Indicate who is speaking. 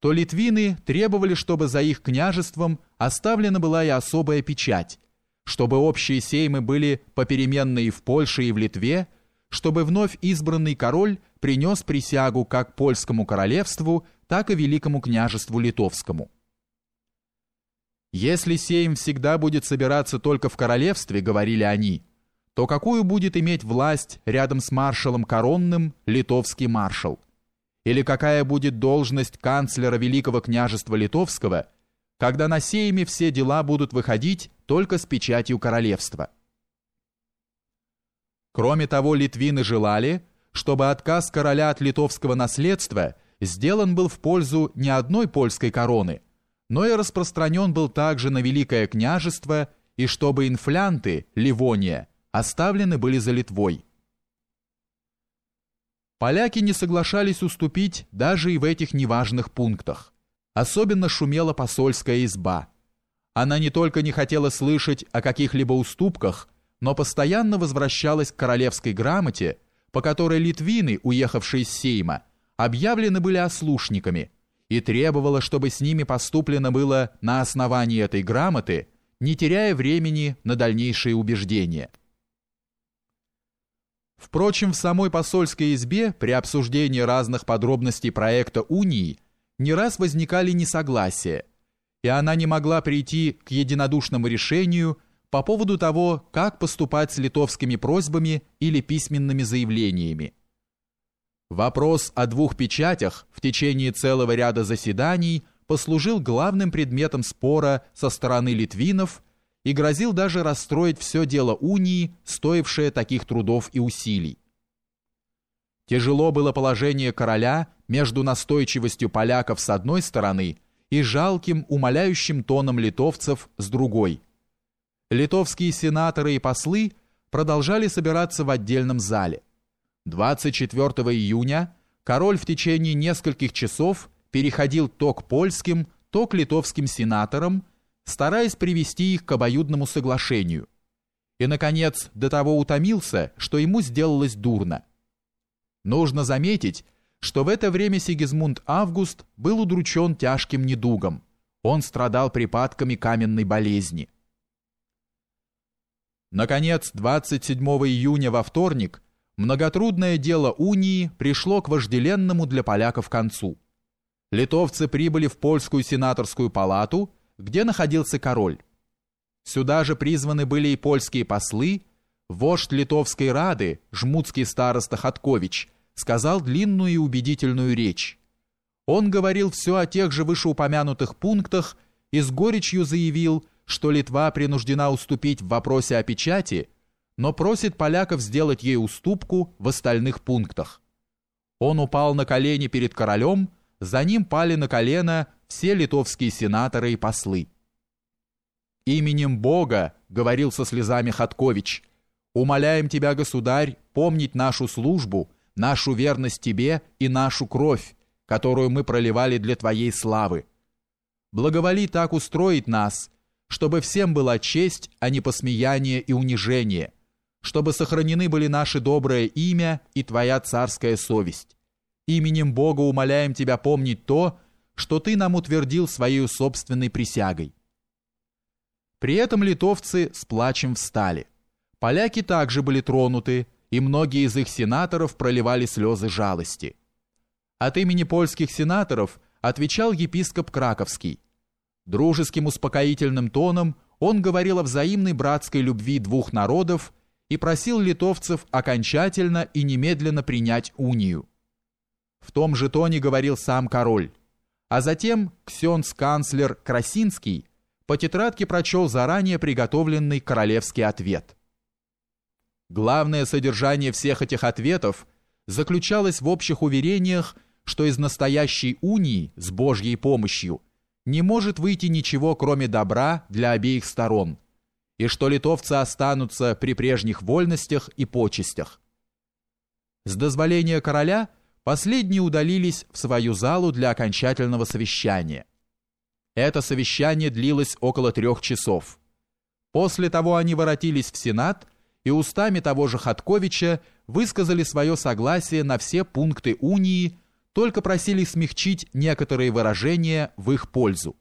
Speaker 1: то литвины требовали, чтобы за их княжеством оставлена была и особая печать, чтобы общие сеймы были попеременные в Польше и в Литве, чтобы вновь избранный король принес присягу как польскому королевству, так и великому княжеству литовскому. Если сейм всегда будет собираться только в королевстве, говорили они, то какую будет иметь власть рядом с маршалом коронным литовский маршал? Или какая будет должность канцлера Великого княжества Литовского, когда на сейме все дела будут выходить только с печатью королевства? Кроме того, литвины желали, чтобы отказ короля от литовского наследства сделан был в пользу не одной польской короны, но и распространен был также на Великое княжество и чтобы инфлянты, Ливония, оставлены были за Литвой. Поляки не соглашались уступить даже и в этих неважных пунктах. Особенно шумела посольская изба. Она не только не хотела слышать о каких-либо уступках, но постоянно возвращалась к королевской грамоте, по которой литвины, уехавшие с Сейма, объявлены были ослушниками, и требовала, чтобы с ними поступлено было на основании этой грамоты, не теряя времени на дальнейшие убеждения. Впрочем, в самой посольской избе при обсуждении разных подробностей проекта унии не раз возникали несогласия, и она не могла прийти к единодушному решению по поводу того, как поступать с литовскими просьбами или письменными заявлениями. Вопрос о двух печатях в течение целого ряда заседаний послужил главным предметом спора со стороны литвинов и грозил даже расстроить все дело унии, стоившее таких трудов и усилий. Тяжело было положение короля между настойчивостью поляков с одной стороны и жалким, умоляющим тоном литовцев с другой. Литовские сенаторы и послы продолжали собираться в отдельном зале. 24 июня король в течение нескольких часов переходил то к польским, то к литовским сенаторам, стараясь привести их к обоюдному соглашению. И, наконец, до того утомился, что ему сделалось дурно. Нужно заметить, что в это время Сигизмунд Август был удручен тяжким недугом. Он страдал припадками каменной болезни. Наконец, 27 июня во вторник многотрудное дело унии пришло к вожделенному для поляков концу. Литовцы прибыли в польскую сенаторскую палату где находился король. Сюда же призваны были и польские послы, вождь Литовской Рады, жмутский староста Хаткович, сказал длинную и убедительную речь. Он говорил все о тех же вышеупомянутых пунктах и с горечью заявил, что Литва принуждена уступить в вопросе о печати, но просит поляков сделать ей уступку в остальных пунктах. Он упал на колени перед королем, за ним пали на колено все литовские сенаторы и послы. «Именем Бога», — говорил со слезами Хаткович, «умоляем тебя, государь, помнить нашу службу, нашу верность тебе и нашу кровь, которую мы проливали для твоей славы. Благоволи так устроить нас, чтобы всем была честь, а не посмеяние и унижение, чтобы сохранены были наше доброе имя и твоя царская совесть. Именем Бога умоляем тебя помнить то, что ты нам утвердил своей собственной присягой. При этом литовцы с плачем встали. Поляки также были тронуты, и многие из их сенаторов проливали слезы жалости. От имени польских сенаторов отвечал епископ Краковский. Дружеским успокоительным тоном он говорил о взаимной братской любви двух народов и просил литовцев окончательно и немедленно принять унию. В том же тоне говорил сам король. А затем ксенц-канцлер Красинский по тетрадке прочел заранее приготовленный королевский ответ. Главное содержание всех этих ответов заключалось в общих уверениях, что из настоящей унии с Божьей помощью не может выйти ничего, кроме добра для обеих сторон, и что литовцы останутся при прежних вольностях и почестях. С дозволения короля – Последние удалились в свою залу для окончательного совещания. Это совещание длилось около трех часов. После того они воротились в Сенат и устами того же Хатковича высказали свое согласие на все пункты унии, только просили смягчить некоторые выражения в их пользу.